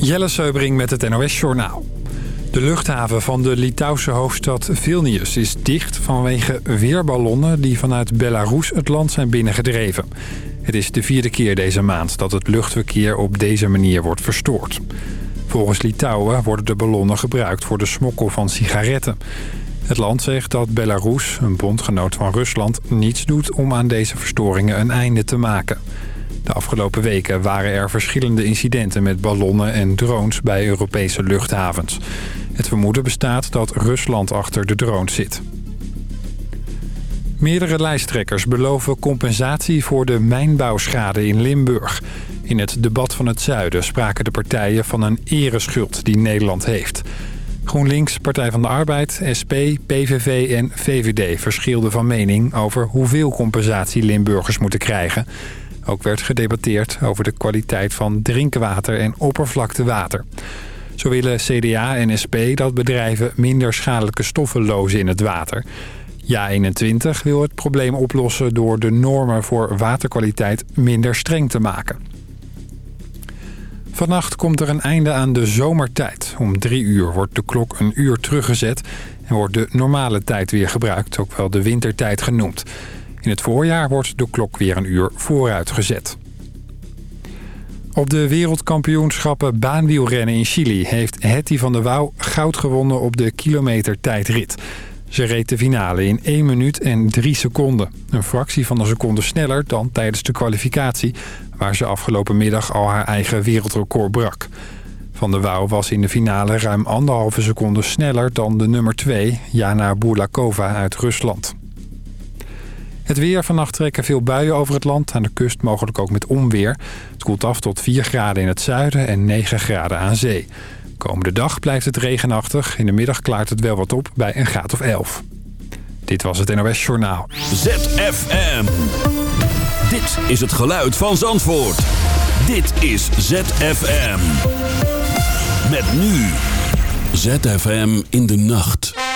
Jelle Seubring met het NOS Journaal. De luchthaven van de Litouwse hoofdstad Vilnius is dicht vanwege weerballonnen die vanuit Belarus het land zijn binnengedreven. Het is de vierde keer deze maand dat het luchtverkeer op deze manier wordt verstoord. Volgens Litouwen worden de ballonnen gebruikt voor de smokkel van sigaretten. Het land zegt dat Belarus, een bondgenoot van Rusland, niets doet om aan deze verstoringen een einde te maken. De afgelopen weken waren er verschillende incidenten met ballonnen en drones bij Europese luchthavens. Het vermoeden bestaat dat Rusland achter de drones zit. Meerdere lijsttrekkers beloven compensatie voor de mijnbouwschade in Limburg. In het debat van het zuiden spraken de partijen van een ereschuld die Nederland heeft. GroenLinks, Partij van de Arbeid, SP, PVV en VVD verschilden van mening over hoeveel compensatie Limburgers moeten krijgen. Ook werd gedebatteerd over de kwaliteit van drinkwater en oppervlaktewater. Zo willen CDA en SP dat bedrijven minder schadelijke stoffen lozen in het water. Ja21 wil het probleem oplossen door de normen voor waterkwaliteit minder streng te maken. Vannacht komt er een einde aan de zomertijd. Om drie uur wordt de klok een uur teruggezet en wordt de normale tijd weer gebruikt, ook wel de wintertijd genoemd. In het voorjaar wordt de klok weer een uur vooruit gezet. Op de wereldkampioenschappen baanwielrennen in Chili... heeft Hetty van der Wouw goud gewonnen op de kilometer tijdrit. Ze reed de finale in 1 minuut en 3 seconden. Een fractie van een seconde sneller dan tijdens de kwalificatie... waar ze afgelopen middag al haar eigen wereldrecord brak. Van der Wouw was in de finale ruim anderhalve seconde sneller dan de nummer 2... Jana Burlakova uit Rusland. Het weer. Vannacht trekken veel buien over het land. Aan de kust mogelijk ook met onweer. Het koelt af tot 4 graden in het zuiden en 9 graden aan zee. Komende dag blijft het regenachtig. In de middag klaart het wel wat op bij een graad of 11. Dit was het NOS Journaal. ZFM. Dit is het geluid van Zandvoort. Dit is ZFM. Met nu. ZFM in de nacht.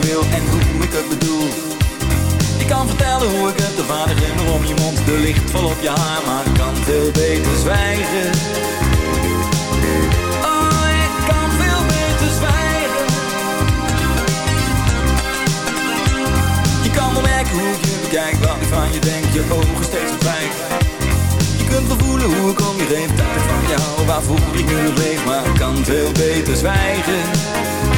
wil en hoe ik het bedoel. Je kan vertellen hoe ik het, de vader glimmer om je mond De licht vol op je haar, maar ik kan veel beter zwijgen. Oh, ik kan veel beter zwijgen. Je kan wel merken hoe ik je bekijk, wat ik van je denk Je ogen steeds verdwijnt Je kunt wel voelen hoe ik om je heen Tijd van jou, waar voel ik nu leef Maar ik kan veel beter zwijgen.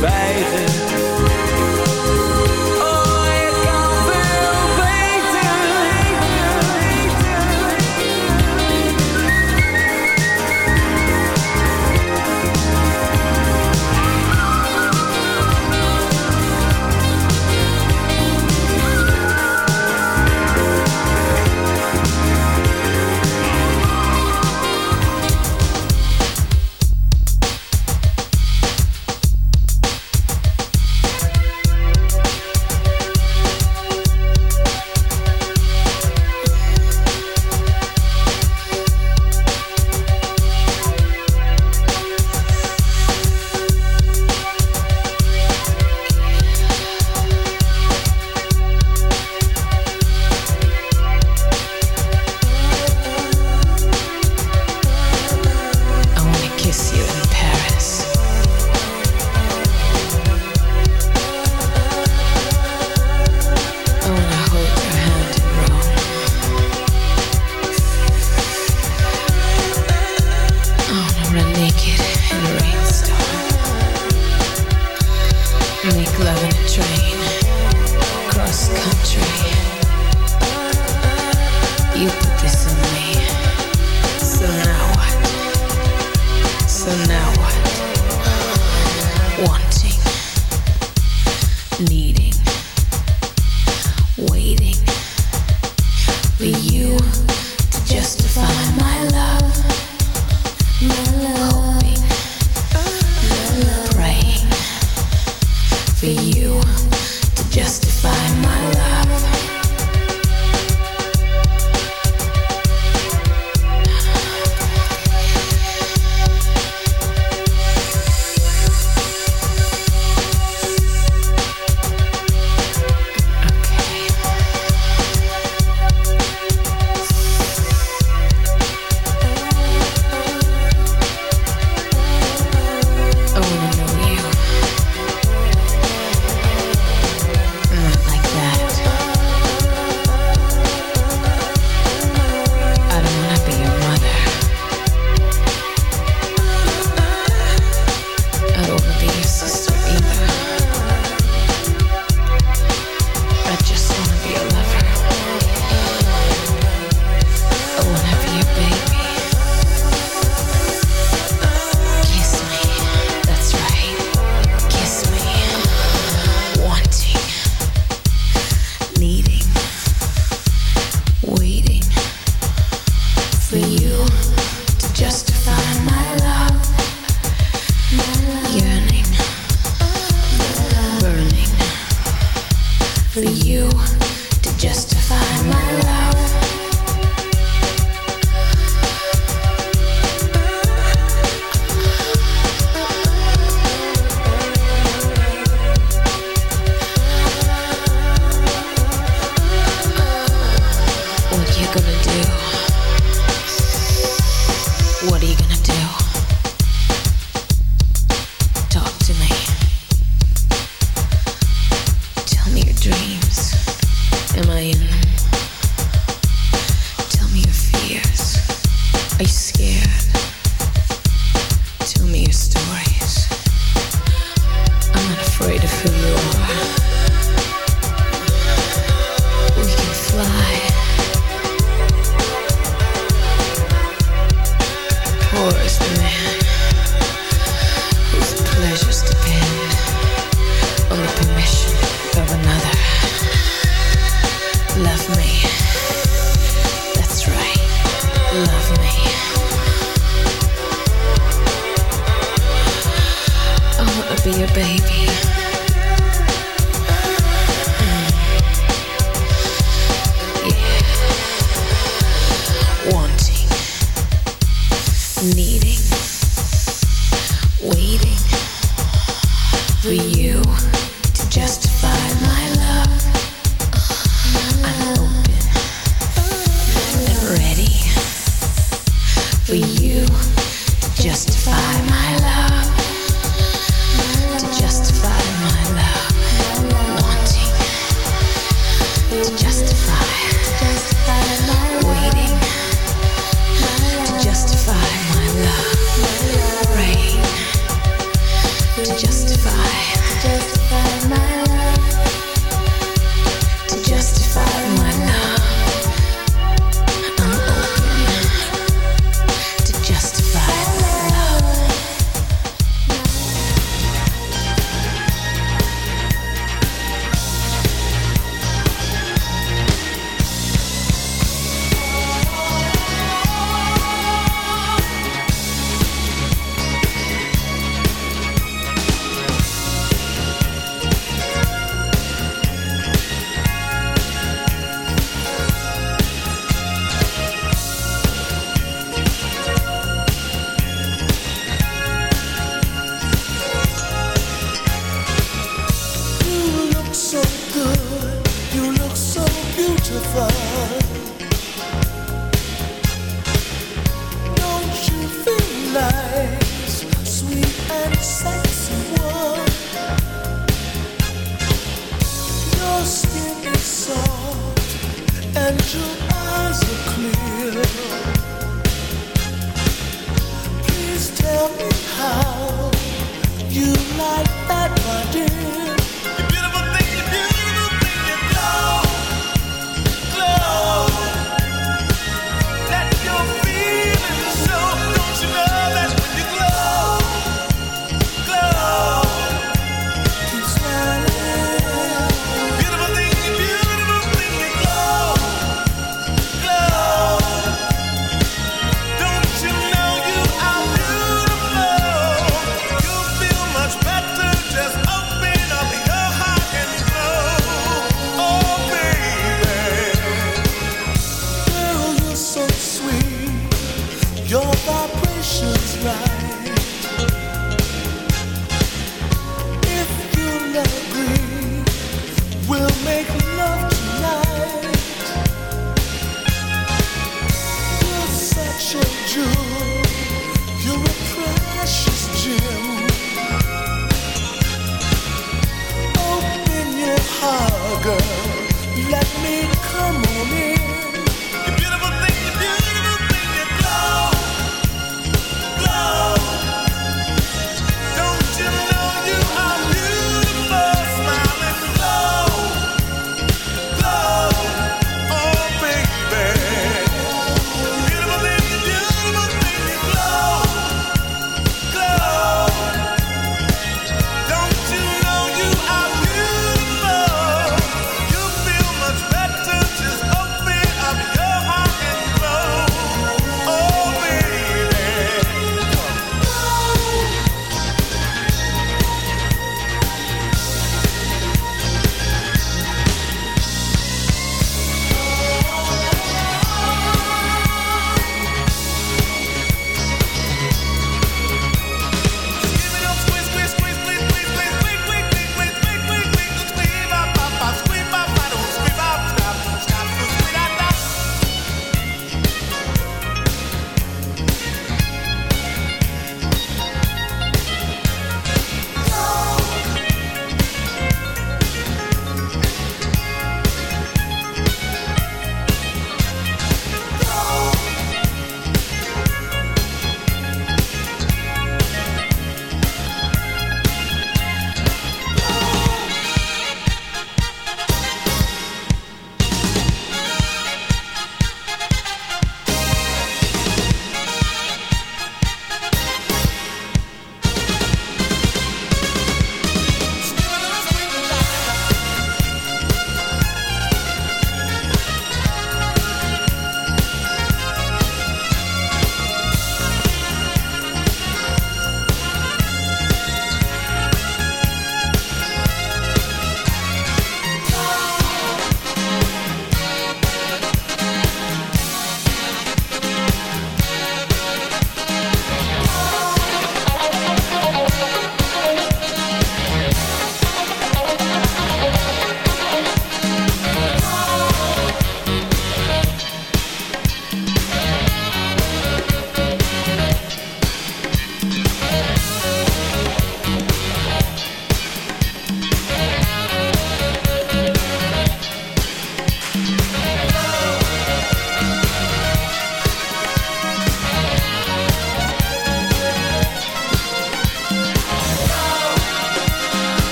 zwijgen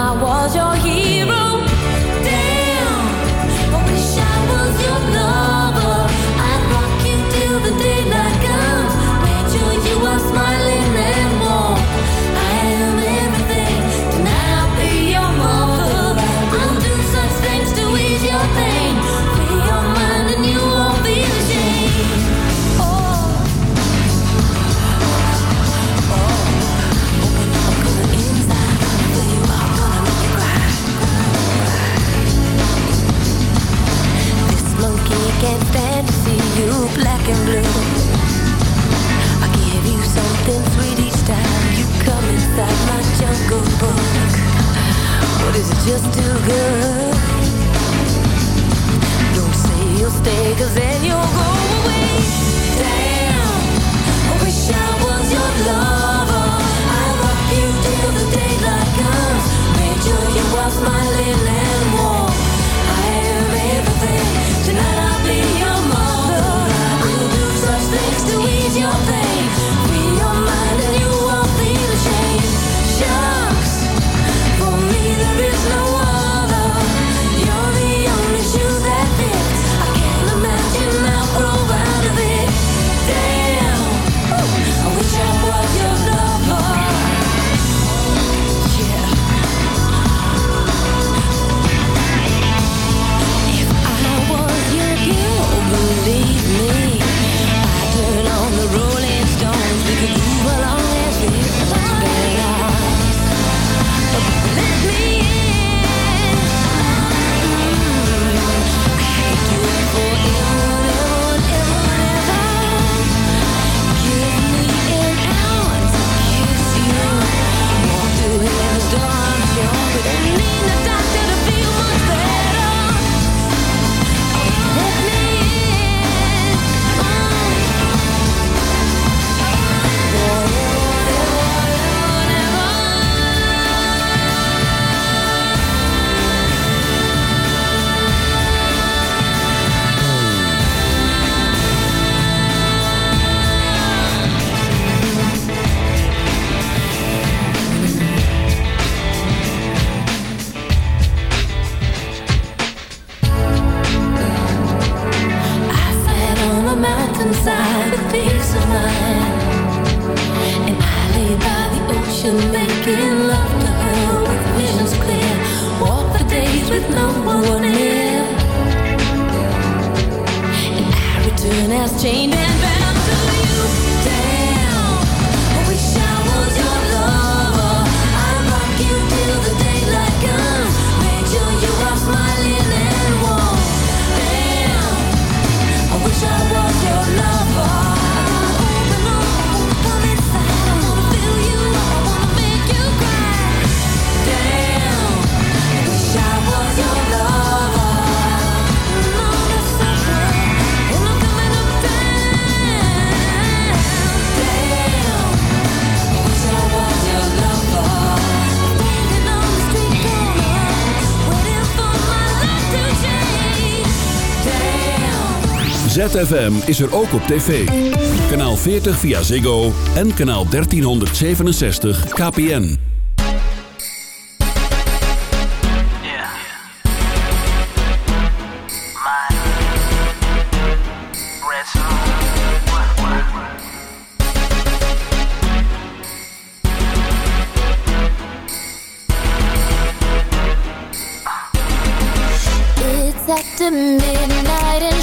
I was your hero. ZFM is er ook op tv. Kanaal 40 via Ziggo en kanaal 1367 KPN. It's after midnight and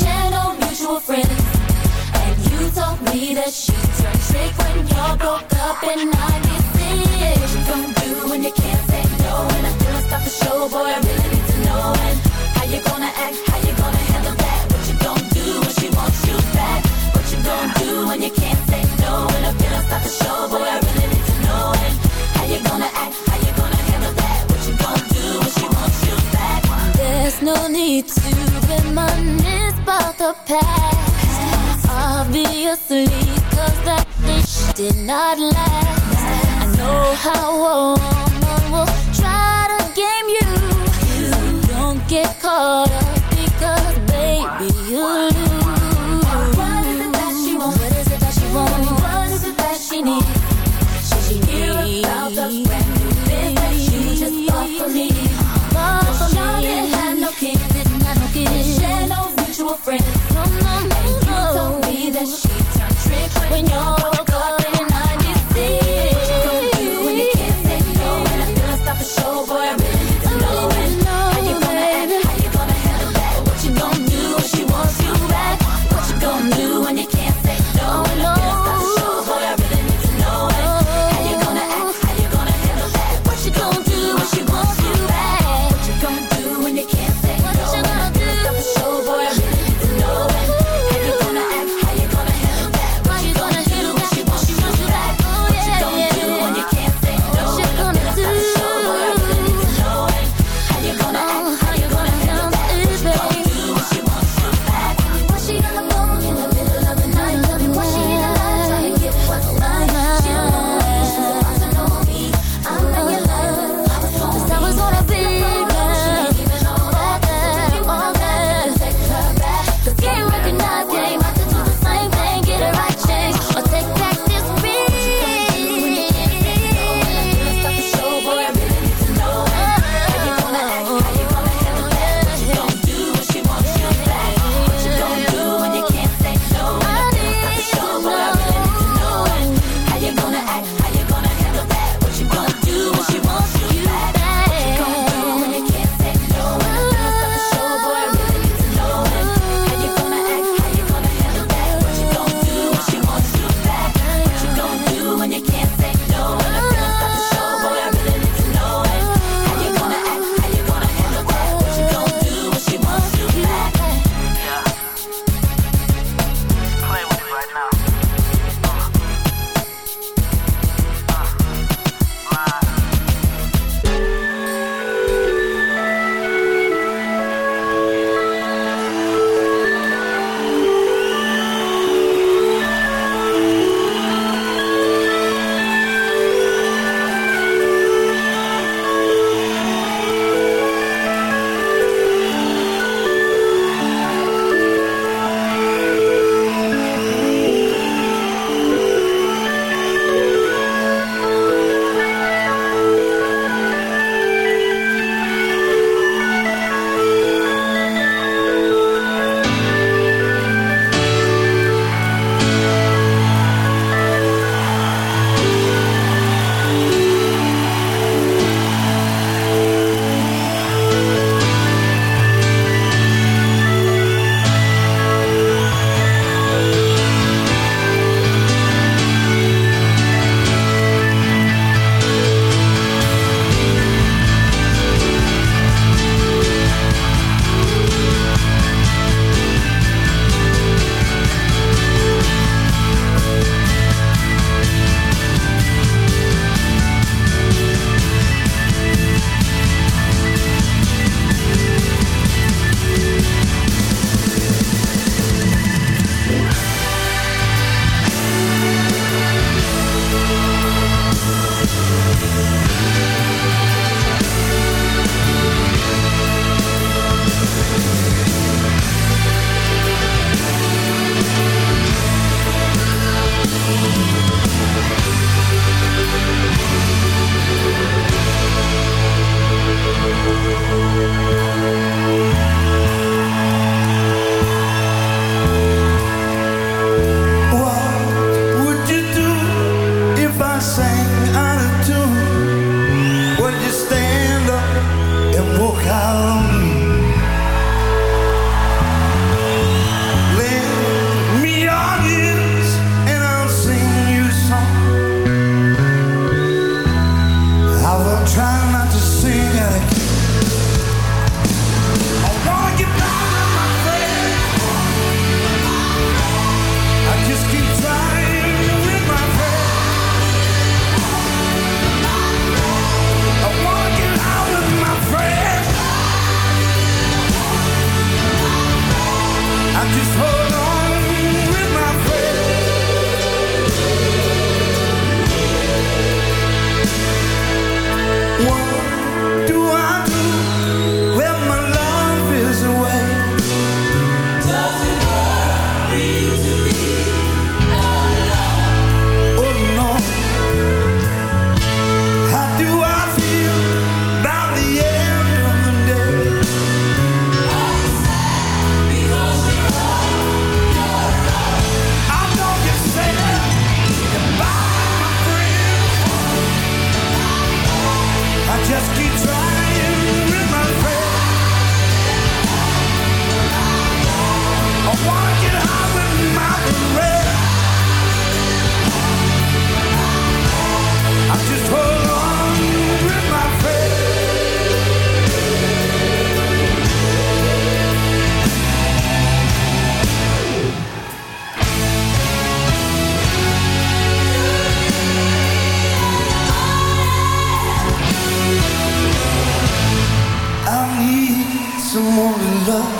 channel mutual friends. And you told me that she turned trick when y'all broke up and I get sick. What you gonna do when you can't say no? And I feel I stop the show, boy, I really need to know. And how you gonna act, how you gonna handle that? What you gonna do when she wants you back? What you gonna do when you can't say no? And I feel I stop the show, boy, I really No need to reminisce about the past. Obviously, cause that fish did not last. I know how a woman will try to game you. So Don't get caught up because baby you lose. sueño love.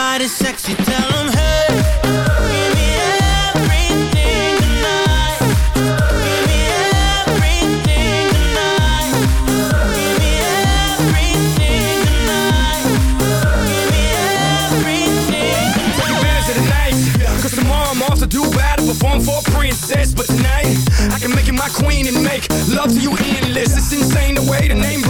somebody's sexy, tell them, hey. perform for a princess. But tonight, I can make you my queen and make love to you endless. It's insane the way the name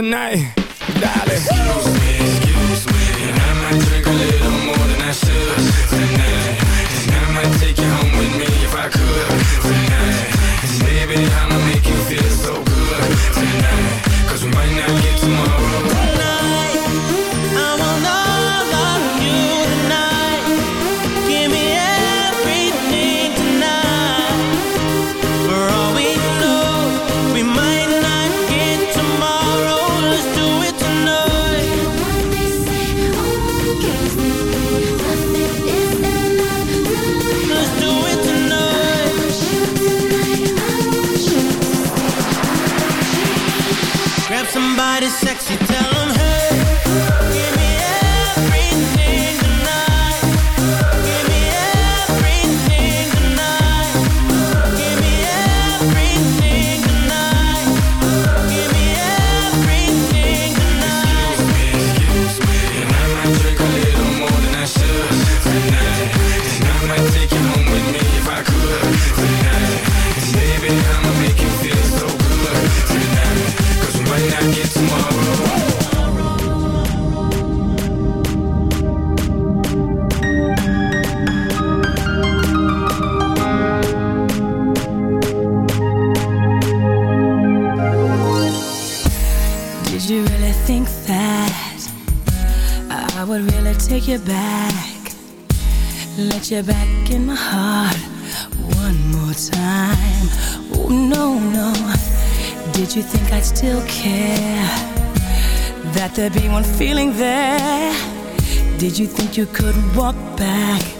tonight. you think you could walk back?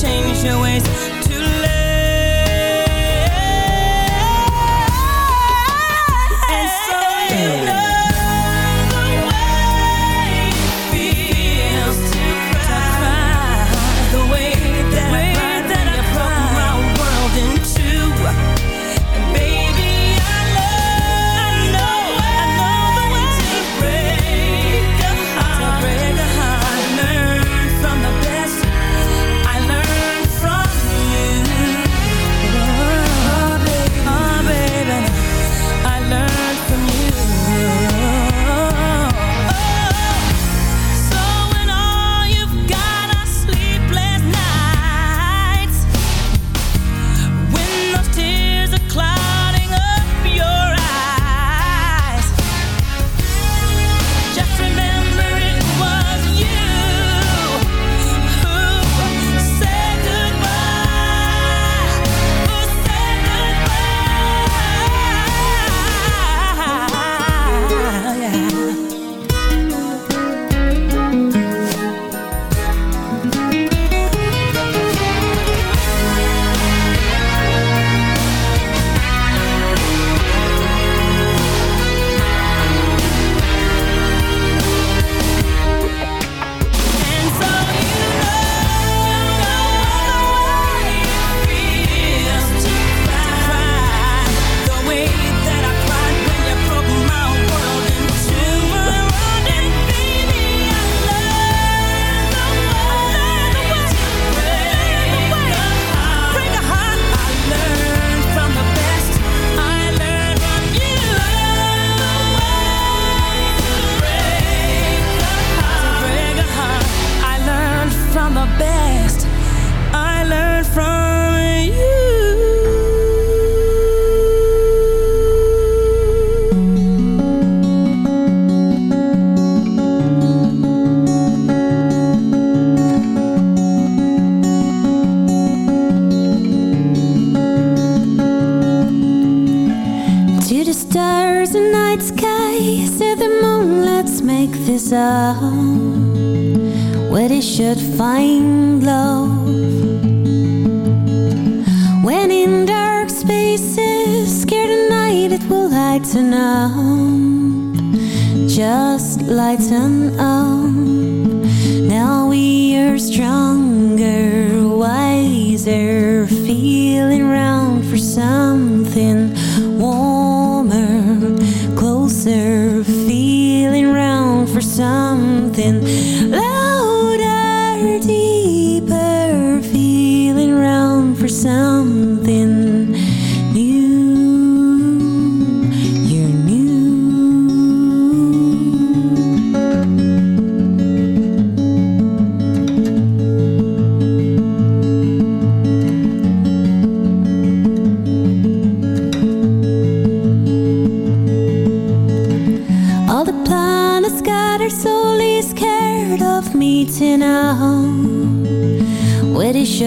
change your ways.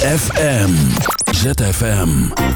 ZFM. ZFM.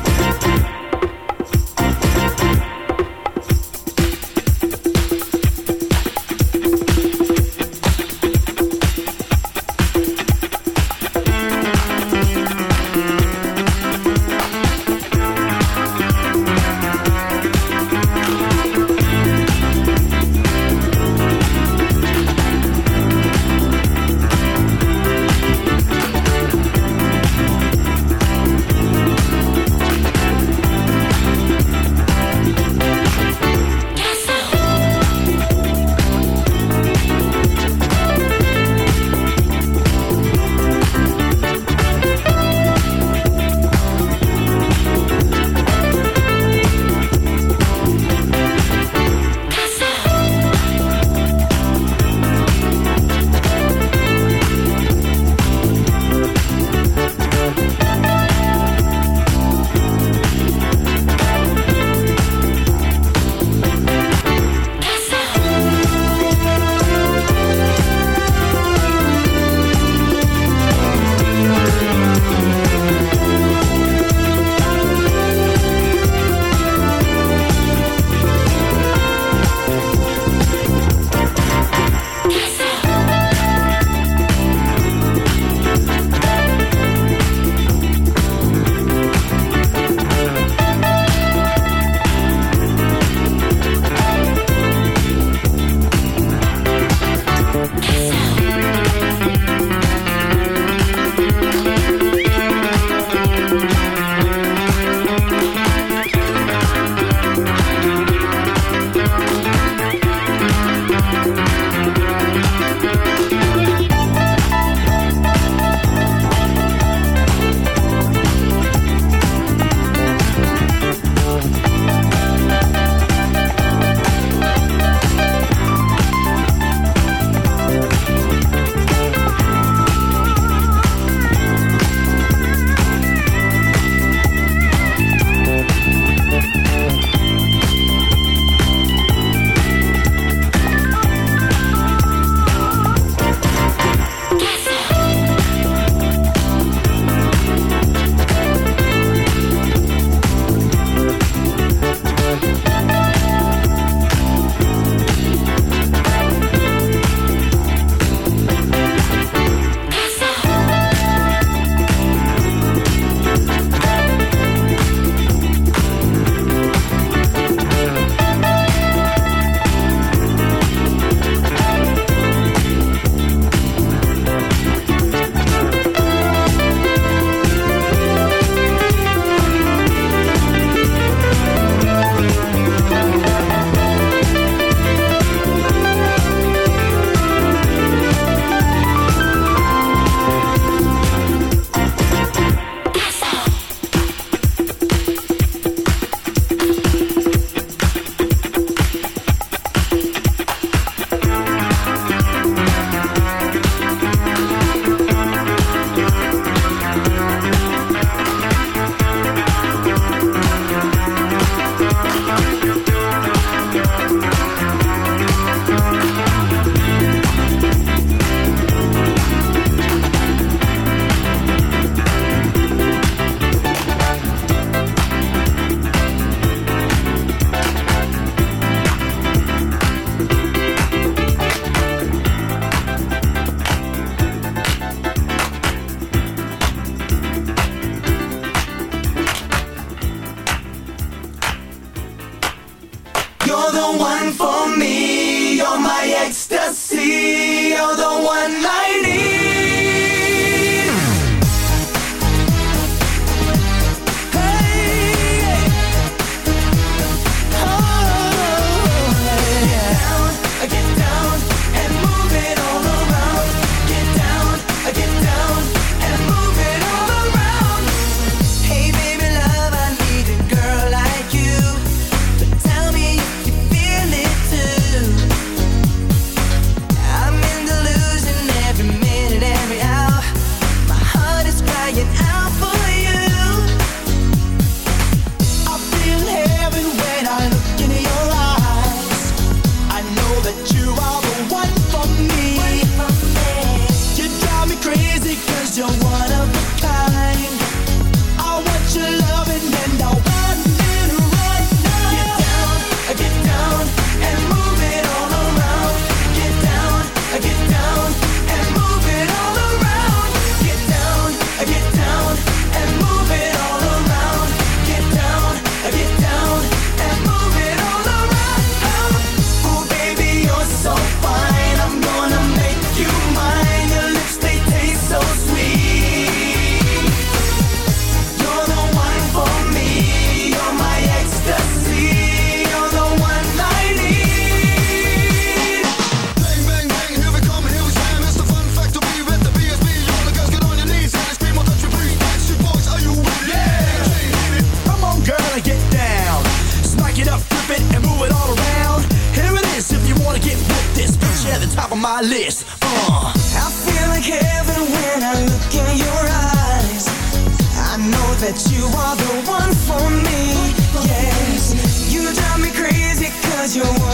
you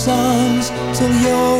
songs till you're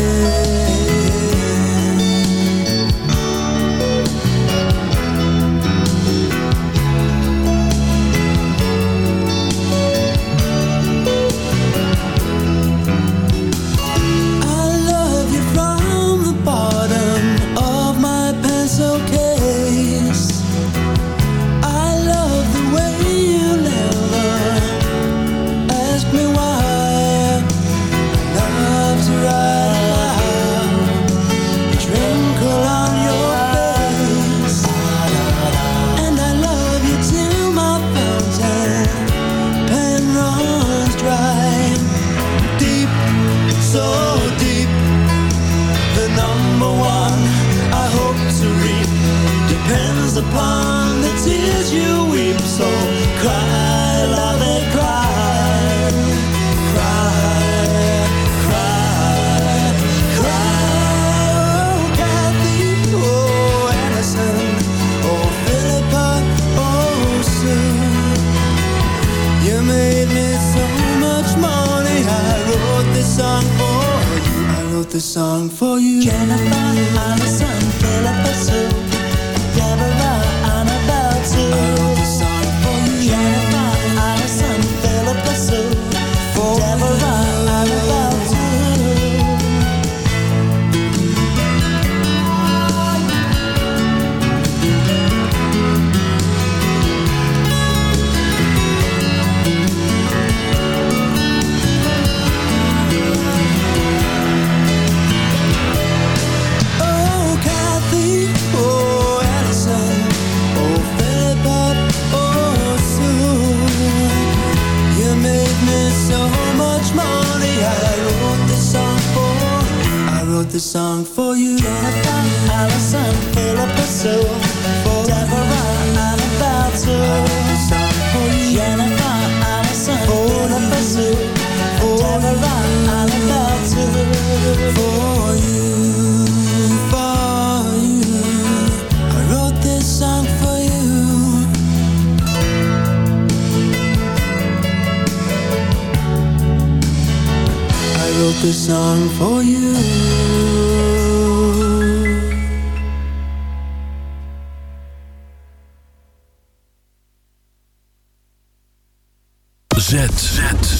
This song for you.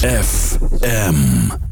ZFM.